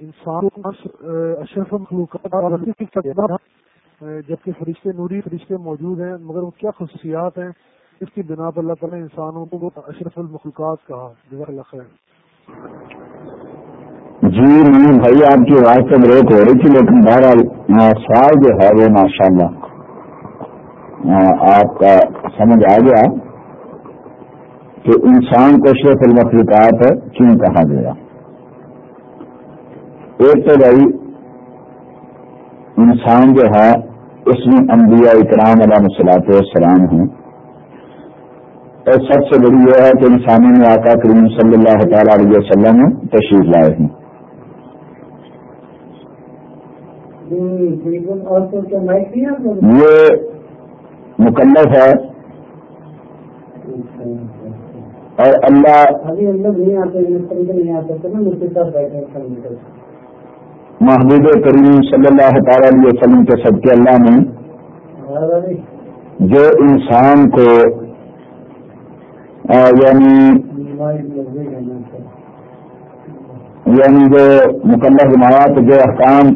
انسان اشرف جبکہ فرشتے نوری فرشتے موجود ہیں، مگر وہ کیا خصوصیات ہیں؟ اس کی بنا پر اللہ تعالیٰ انسانوں کو اشرف المخلوقات کہا۔ جزاک اللہ خیر۔ جی نہیں بھائی آپ کی آواز تو بریک ہو رہی تھی، لیکن بہرحال سوال جو ہے وہ ماشاء اللہ آپ کا سمجھ آ گیا کہ انسان کو اشرف المخلوقات کیوں کہا گیا؟ ایک تو بھائی، انسان جو ہے، اس میں انبیاء اکرام علیہ مسلاط والسلام ہیں۔ اور سب سے بڑی یہ ہے کہ انسانوں میں آقا کریم صلی اللہ تعالی علیہ وسلم تشریف لائے ہیں۔ یہ مکلف ہے۔ اور اللہ محبوب کریم صلی اللہ تعالی علیہ وسلم کے سب کے اللہ نے جو انسان کو یعنی یعنی جو مکمل جماعت، جو احکام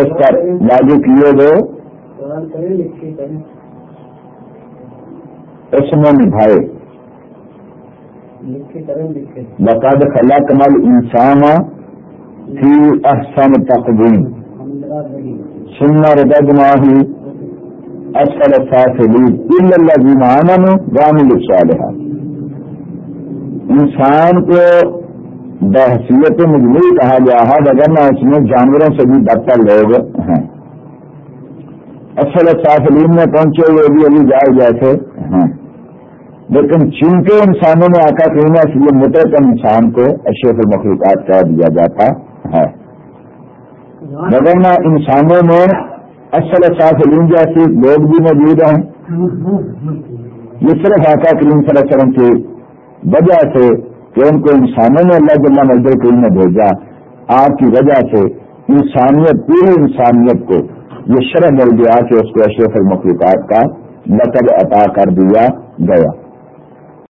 اس پر لاگو کیے گئے، اس میں نبھائے۔ بقاد خلا کمال انسان فی احسن تقدیم سننا رددناہ اصل فاصلی الا الذین آمنوا وعملوا الصالحات. انسان کو بحثیت مجموعی کہا گیا ہے اگر نہ اس میں جانوروں سے بھی بدتر لوگ ہیں۔ اصل فاصلین میں پہنچے ہوئے بھی ابھی جائے جیسے ہیں۔ لیکن چونکہ انسانوں میں آتا کہیں اس لیے متحد انسان کو اشرف المخلوقات کہہ دیا جاتا ہے مگر انسانوں میں اصل سافلین جیسی لوگ بھی موجود ہیں۔ یہ صرف آقا کریم صلی اللہ علیہ وسلم کی وجہ سے کہ ان کو انسانوں نے اللہ جل مزدور کریم نے بھیجا۔ آپ کی وجہ سے انسانیت، پوری انسانیت کو یہ شرح مل گیا کہ اس کو اشرف المخلوقات کا نقل عطا کر دیا گیا۔